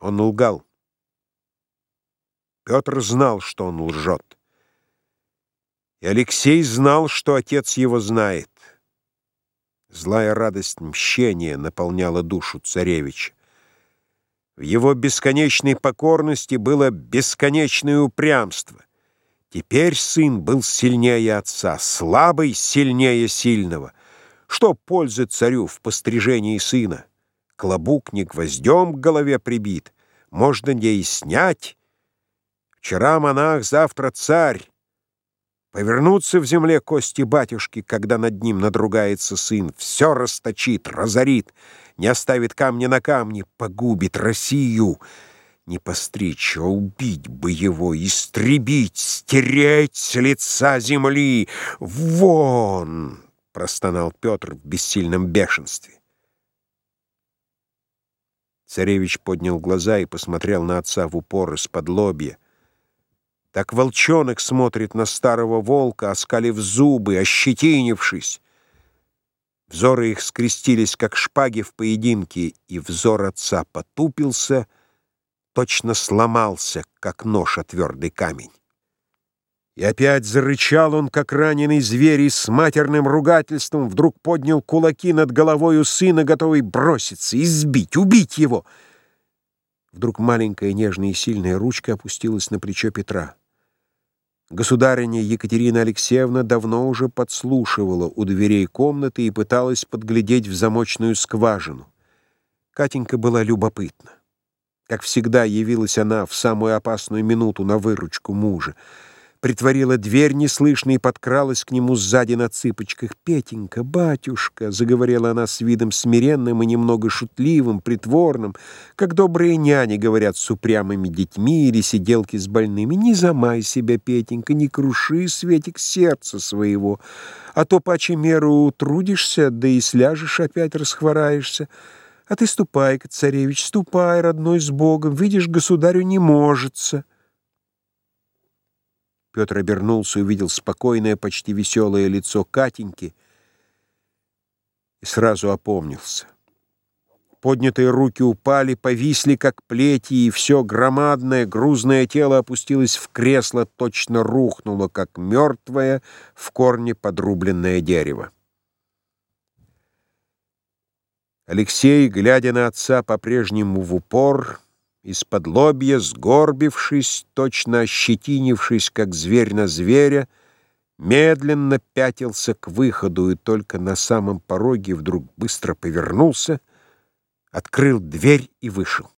Он лгал. Петр знал, что он лжет. И Алексей знал, что отец его знает. Злая радость мщения наполняла душу царевича. В его бесконечной покорности было бесконечное упрямство. Теперь сын был сильнее отца, слабый сильнее сильного. Что пользы царю в пострижении сына? Клобук не гвоздем к голове прибит, можно не и снять. Вчера монах, завтра царь. Повернутся в земле кости батюшки, когда над ним надругается сын, все расточит, разорит, не оставит камня на камне, погубит Россию. Не постричь, а убить бы его, истребить, стереть с лица земли. Вон! — простонал Петр в бессильном бешенстве. Царевич поднял глаза и посмотрел на отца в упор из-под лобья. Так волчонок смотрит на старого волка, оскалив зубы, ощетинившись. Взоры их скрестились, как шпаги в поединке, и взор отца потупился, точно сломался, как нож о твердый камень. И опять зарычал он, как раненый зверь, и с матерным ругательством вдруг поднял кулаки над головой у сына, готовый броситься, избить, убить его. Вдруг маленькая, нежная и сильная ручка опустилась на плечо Петра. Государиня Екатерина Алексеевна давно уже подслушивала у дверей комнаты и пыталась подглядеть в замочную скважину. Катенька была любопытна. Как всегда, явилась она в самую опасную минуту на выручку мужа притворила дверь неслышно и подкралась к нему сзади на цыпочках. «Петенька, батюшка!» — заговорила она с видом смиренным и немного шутливым, притворным, как добрые няни говорят с упрямыми детьми или сиделки с больными. «Не замай себя, Петенька, не круши, Светик, сердца своего, а то паче меру трудишься, да и сляжешь опять расхвораешься». А ты ступай-ка, царевич, ступай, родной, с Богом. Видишь, государю не можется. Петр обернулся и увидел спокойное, почти веселое лицо Катеньки и сразу опомнился. Поднятые руки упали, повисли, как плети, и все громадное, грузное тело опустилось в кресло, точно рухнуло, как мертвое, в корне подрубленное дерево. Алексей, глядя на отца по-прежнему в упор, из-под лобья, сгорбившись, точно ощетинившись, как зверь на зверя, медленно пятился к выходу и только на самом пороге вдруг быстро повернулся, открыл дверь и вышел.